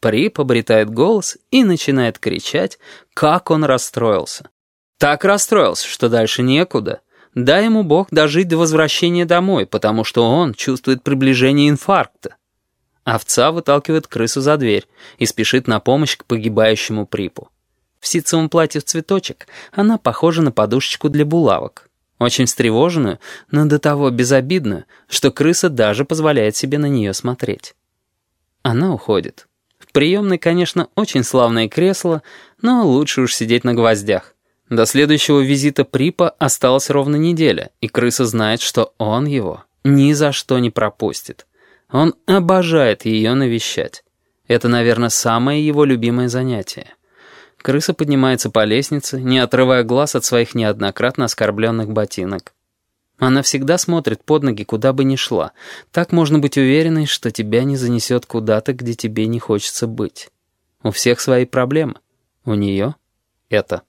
Прип обретает голос и начинает кричать, как он расстроился. Так расстроился, что дальше некуда. Дай ему Бог дожить до возвращения домой, потому что он чувствует приближение инфаркта. Овца выталкивает крысу за дверь и спешит на помощь к погибающему Припу. В ситцевом платье в цветочек она похожа на подушечку для булавок. Очень встревоженную, но до того безобидную, что крыса даже позволяет себе на нее смотреть. Она уходит. В приемной, конечно, очень славное кресло, но лучше уж сидеть на гвоздях. До следующего визита Припа осталась ровно неделя, и крыса знает, что он его ни за что не пропустит. Он обожает ее навещать. Это, наверное, самое его любимое занятие. Крыса поднимается по лестнице, не отрывая глаз от своих неоднократно оскорбленных ботинок. Она всегда смотрит под ноги, куда бы ни шла. Так можно быть уверенной, что тебя не занесет куда-то, где тебе не хочется быть. У всех свои проблемы. У нее это.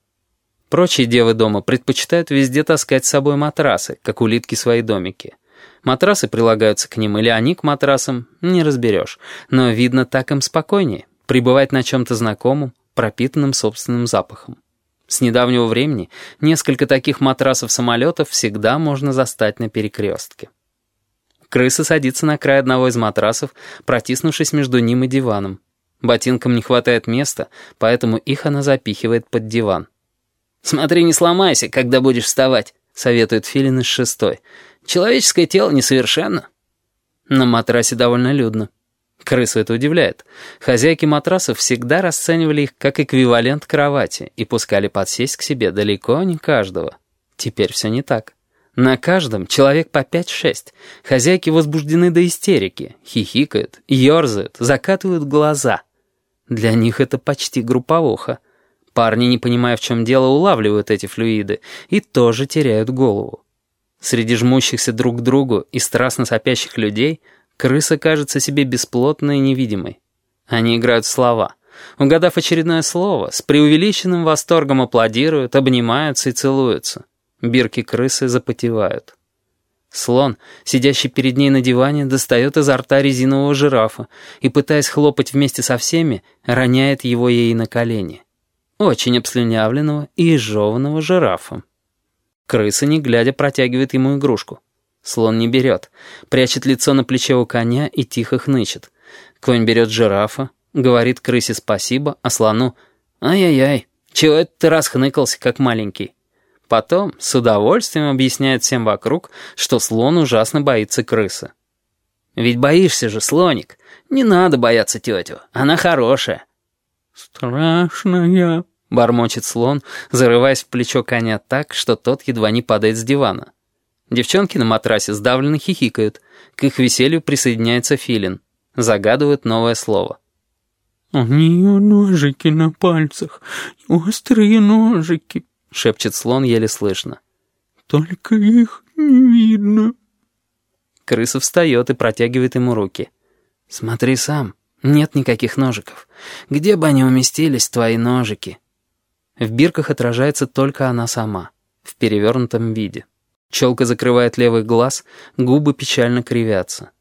Прочие девы дома предпочитают везде таскать с собой матрасы, как улитки свои домики. Матрасы прилагаются к ним или они к матрасам, не разберешь. Но, видно, так им спокойнее. Пребывать на чем-то знакомом, пропитанным собственным запахом. С недавнего времени несколько таких матрасов-самолетов всегда можно застать на перекрестке. Крыса садится на край одного из матрасов, протиснувшись между ним и диваном. Ботинкам не хватает места, поэтому их она запихивает под диван. «Смотри, не сломайся, когда будешь вставать», — советует Филин из шестой. «Человеческое тело несовершенно». На матрасе довольно людно. Крысу это удивляет. Хозяйки матрасов всегда расценивали их как эквивалент кровати и пускали подсесть к себе далеко не каждого. Теперь все не так. На каждом человек по пять-шесть. Хозяйки возбуждены до истерики, хихикают, ерзают, закатывают глаза. Для них это почти групповуха. Парни, не понимая, в чем дело, улавливают эти флюиды и тоже теряют голову. Среди жмущихся друг к другу и страстно сопящих людей — Крыса кажется себе бесплотной и невидимой. Они играют слова. Угадав очередное слово, с преувеличенным восторгом аплодируют, обнимаются и целуются. Бирки крысы запотевают. Слон, сидящий перед ней на диване, достает изо рта резинового жирафа и, пытаясь хлопать вместе со всеми, роняет его ей на колени. Очень обслюнявленного и изжеванного жирафа. Крыса, не глядя, протягивает ему игрушку. Слон не берет. Прячет лицо на плече у коня и тихо хнычет. Конь берет жирафа, говорит крысе спасибо, а слону «Ай-яй-яй, чего это ты расхныкался, как маленький?» Потом с удовольствием объясняет всем вокруг, что слон ужасно боится крысы. «Ведь боишься же, слоник. Не надо бояться тетю, она хорошая». «Страшная», — бормочет слон, зарываясь в плечо коня так, что тот едва не падает с дивана. Девчонки на матрасе сдавленно хихикают. К их веселью присоединяется Филин. Загадывают новое слово. «У нее ножики на пальцах, острые ножики», — шепчет слон еле слышно. «Только их не видно». Крыса встает и протягивает ему руки. «Смотри сам, нет никаких ножиков. Где бы они уместились, твои ножики?» В бирках отражается только она сама, в перевернутом виде. Челка закрывает левый глаз, губы печально кривятся.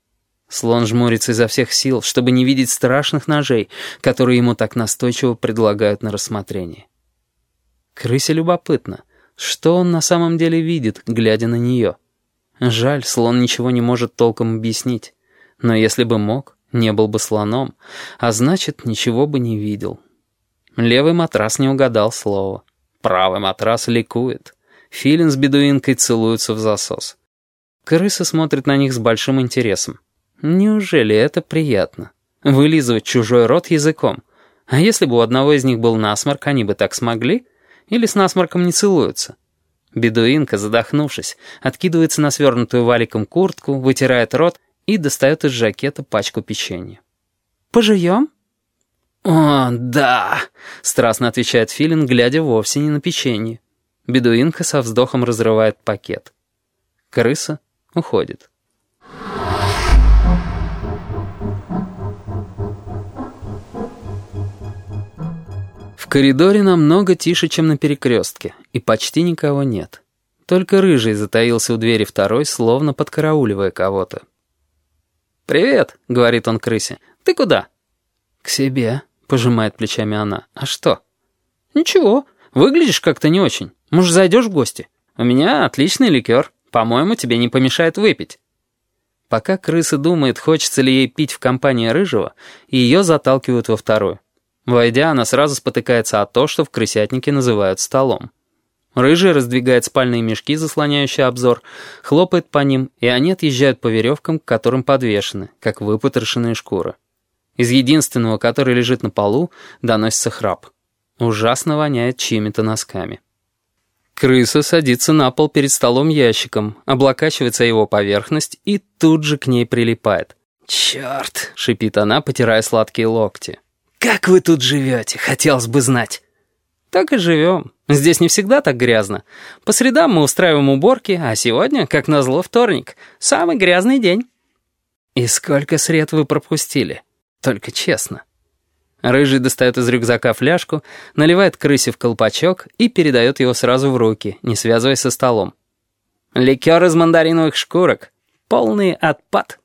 Слон жмурится изо всех сил, чтобы не видеть страшных ножей, которые ему так настойчиво предлагают на рассмотрение. Крысе любопытно, что он на самом деле видит, глядя на нее. Жаль, слон ничего не может толком объяснить. Но если бы мог, не был бы слоном, а значит, ничего бы не видел. Левый матрас не угадал слова. Правый матрас ликует. Филин с бедуинкой целуются в засос. Крыса смотрит на них с большим интересом. Неужели это приятно? Вылизывать чужой рот языком. А если бы у одного из них был насморк, они бы так смогли? Или с насморком не целуются? Бедуинка, задохнувшись, откидывается на свернутую валиком куртку, вытирает рот и достает из жакета пачку печенья. «Пожуем?» «О, да!» — страстно отвечает Филин, глядя вовсе не на печенье. Бедуинка со вздохом разрывает пакет. Крыса уходит. В коридоре намного тише, чем на перекрестке, и почти никого нет. Только рыжий затаился у двери второй, словно подкарауливая кого-то. «Привет», — говорит он крысе. «Ты куда?» «К себе», — пожимает плечами она. «А что?» «Ничего, выглядишь как-то не очень. Может, зайдешь в гости? У меня отличный ликер. По-моему, тебе не помешает выпить». Пока крыса думает, хочется ли ей пить в компании рыжего, ее заталкивают во вторую. Войдя, она сразу спотыкается о то, что в крысятнике называют столом. Рыжий раздвигает спальные мешки, заслоняющие обзор, хлопает по ним, и они отъезжают по веревкам, к которым подвешены, как выпотрошенные шкуры. Из единственного, который лежит на полу, доносится храп. Ужасно воняет чьими-то носками. Крыса садится на пол перед столом ящиком, облокачивается его поверхность и тут же к ней прилипает. «Черт!» — шипит она, потирая сладкие локти. «Как вы тут живете? Хотелось бы знать». «Так и живем. Здесь не всегда так грязно. По средам мы устраиваем уборки, а сегодня, как назло, вторник. Самый грязный день». «И сколько сред вы пропустили? Только честно». Рыжий достает из рюкзака фляжку, наливает крысе в колпачок и передает его сразу в руки, не связываясь со столом. «Ликер из мандариновых шкурок. Полный отпад».